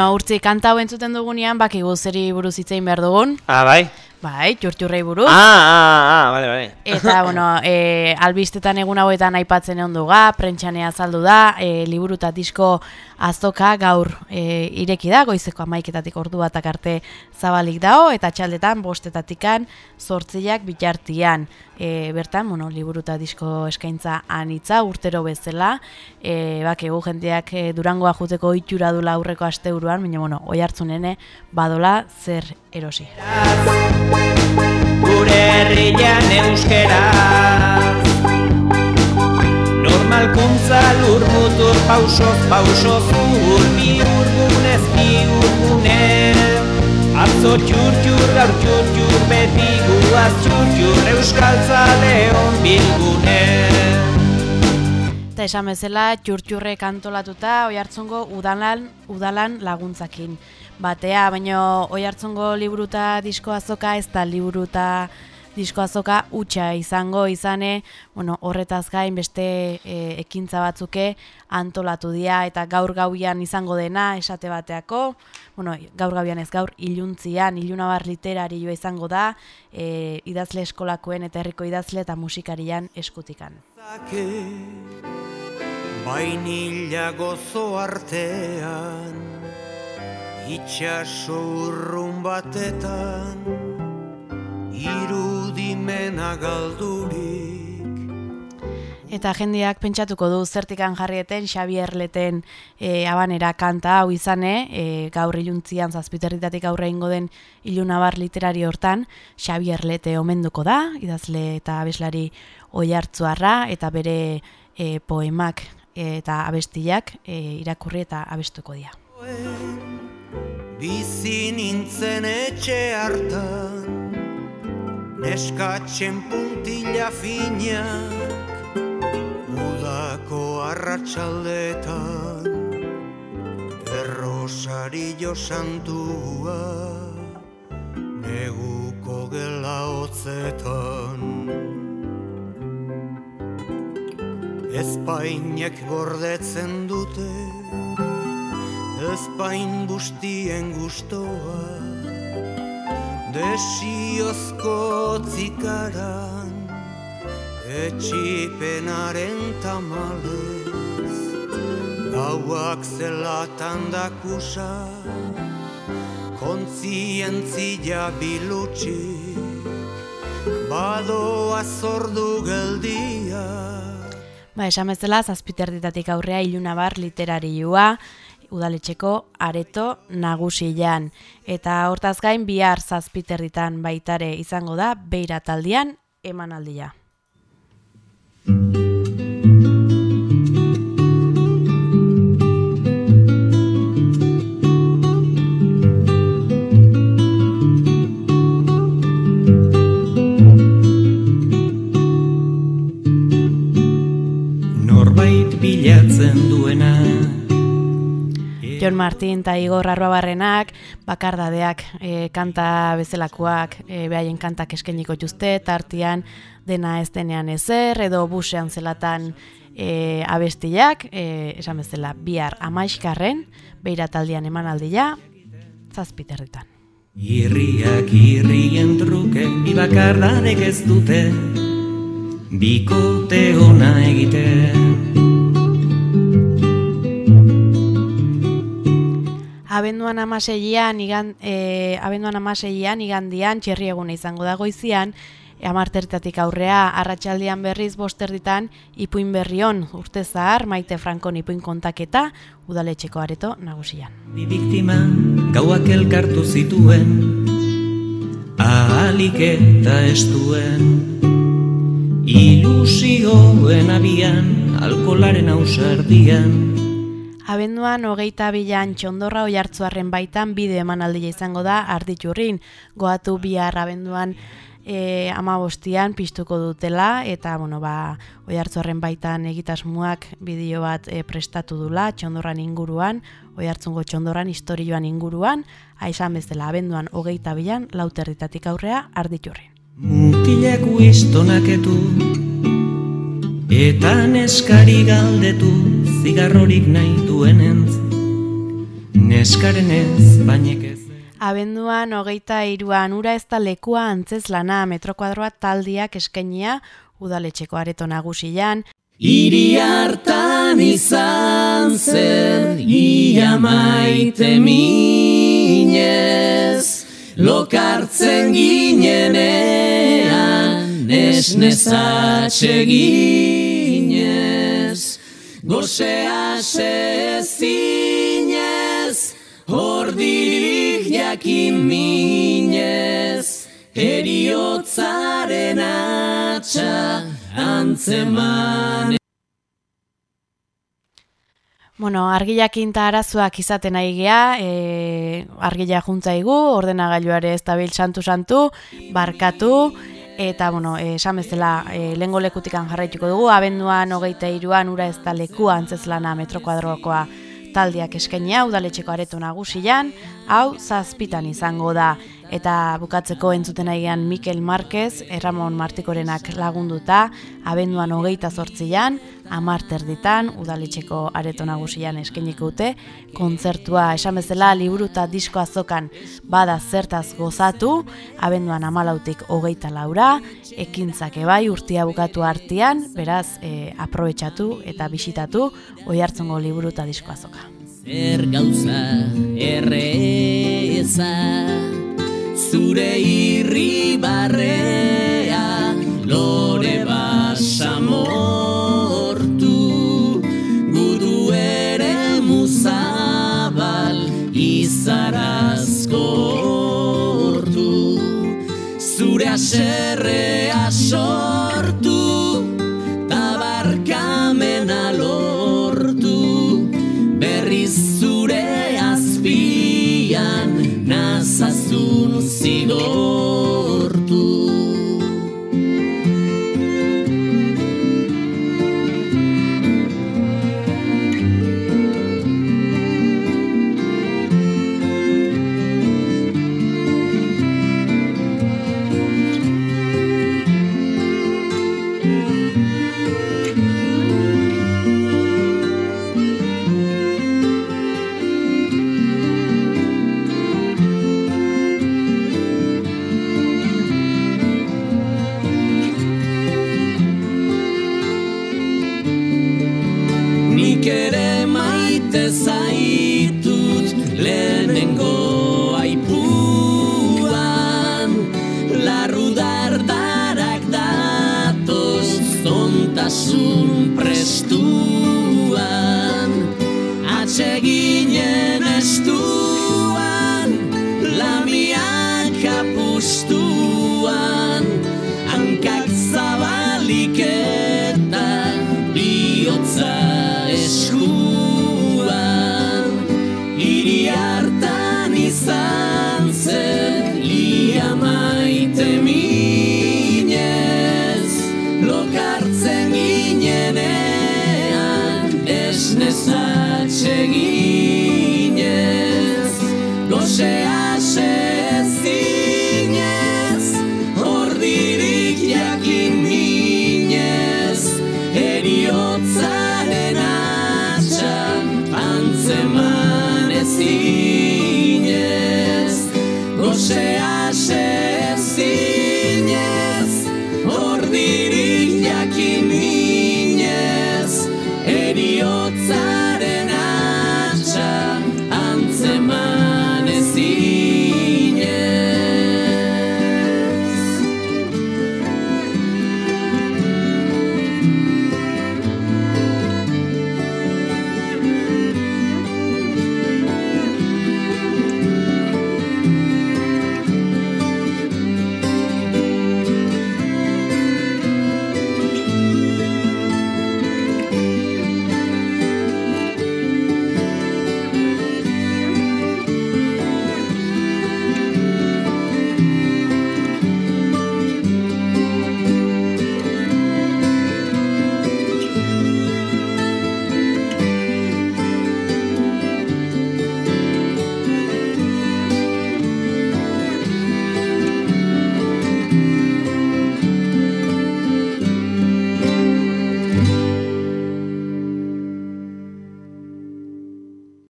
Bueno, urtzi kanta hau entzuten dugunean, bakigu zeri buruz hitzein behar dugun. Ah, bai? Bai, txurtxurrei buruz. Ah, ah, ah, bale, bale. Eta, bueno, e, albistetan egun hauetan aipatzen egon duga, prentxanea azaldu da, e, liburu eta disko azoka gaur e, ireki da, goizeko amaiketatik ordu batak arte zabalik dao, eta txaldetan bostetatikan sortziak bitartian. E, bertan, bueno, liburu eta disko eskaintza anitza, urtero bezala, e, bak, egu jendeak e, durangoa juteko itxura dula aurreko asteuruan, baina, bueno, oi hartzunene, badola zer erosi gure herrian euskera. Normalkuntza lur mutur pausoz pausoz urbi urgunez bi urgune Atzo txur txur gaur txur txur beti guaz txur txur euskaltza leon bilgune. Eta esan bezala txurtxurre kantolatuta oi hartzungo udalan, udalan laguntzakin batea, baina oi hartzungo liburuta disko azoka ez da liburuta disko azoka utxa izango izane, bueno, horretaz gain beste e, ekintza batzuke antolatu dira eta gaur gauian izango dena esate bateako, bueno, gaur gauian ez gaur iluntzian, ilunabar literari joa izango da, e, idazle eskolakoen eta herriko idazle eta musikarian eskutikan. Bainila gozo artean Itxaso urrun batetan Irudimena galdurik Eta jendeak pentsatuko du zertikan jarrieten Xavier Leten e, abanera kanta hau izane, e, gaur iluntzian zazpiterritatik aurre ingo den ilunabar literari hortan, Xavier Lete omenduko da, idazle eta abeslari oi hartzuarra, eta bere e, poemak eta abestiak e, irakurri eta abestuko dira. Bizi nintzen etxe hartan Neskatzen puntila finak Udako arratsaldetan Errosari jo santua Neguko gela hotzetan. Ezpainek gordetzen dute ezpain bustien gustoa Desiozko zikaran Etxipenaren tamalez. Gauak zelatan dakusa Kontzientzia bilutxik Badoa zordu geldia. Ba, esan bezala, zazpiterditatik aurrea ilunabar literarioa, udaletxeko areto nagusian. Eta hortaz gain bihar zazpiterritan baitare izango da beira taldian emanaldia. Bilatzen duena Jon Martin eta Igor Arroabarrenak, bakardadeak e, kanta bezalakoak, e, behaien kantak eskeniko juzte, tartian dena ez denean ezer, edo busean zelatan e, abestiak, e, esan bezala, bihar amaixkarren, beira taldian eman aldia, zazpiterritan. Irriak irrien truke, bi bakardadek ez dute, bikote ona egiten. Abenduan amaseian, igan, e, abenduan amaseian, igandian, txerri eguna izango da goizian, amartertatik aurrea, arratsaldian berriz bosterditan, ipuin berrion, urte zahar, maite frankon ipuin kontaketa, udaletxeko areto nagusian. Bi biktima gauak elkartu zituen, ahalik eta estuen, ilusioen abian, alkolaren ausardian, Abenduan hogeita bilan txondorra oi hartzuarren baitan bide emanaldia izango da arditurrin. Goatu bihar abenduan e, ama bostian piztuko dutela eta bueno, ba, oi hartzuarren baitan egitasmuak bideo bat e, prestatu dula txondorran inguruan, oi hartzungo txondorran historioan inguruan, aizan bezala abenduan hogeita bilan lauterritatik aurrea arditurrin. Mutilek uistonaketu eta neskari galdetu zigarrorik nahi duenentz. Neskaren ez, bainek ez. Abenduan hogeita iruan ura ez da lekua antzez lana metrokuadroa taldiak eskainia udaletxeko areto nagusian. Iri hartan izan zen, ia maite minez, lokartzen ginenean, esnezatxe ginez, gozea sezinez, hordirik jakin minez, eriotzaren atxa antzeman. Bueno, argilakin eta arazoak izaten ari gea, e, argila juntzaigu, ordenagailuare ez dabil santu-santu, barkatu, eta, bueno, esan bezala, e, lengo lekutikan jarraituko dugu, abenduan hogeita iruan ura ez da lekua antzeslana metrokuadrokoa taldiak eskenia udaletxeko areto nagusian, hau zazpitan izango da. Eta bukatzeko entzuten aigean Mikel Marquez, Erramon Martikorenak lagunduta, abenduan hogeita zortzian, amarter ditan, udaletxeko areto nagusian eskeniko dute, kontzertua esan bezala liburu eta disko azokan bada zertaz gozatu, abenduan amalautik hogeita laura, ekintzak ebai urtia bukatu artean, beraz, e, aprobetsatu eta bisitatu, oi hartzongo liburu eta disko azoka. Zer gauza erreza zure irri barrea lore basamortu gudu ere muzabal izarazko ortu zure aserrea sortu nasa sunu sidon maite esnezatxe ginez Gozea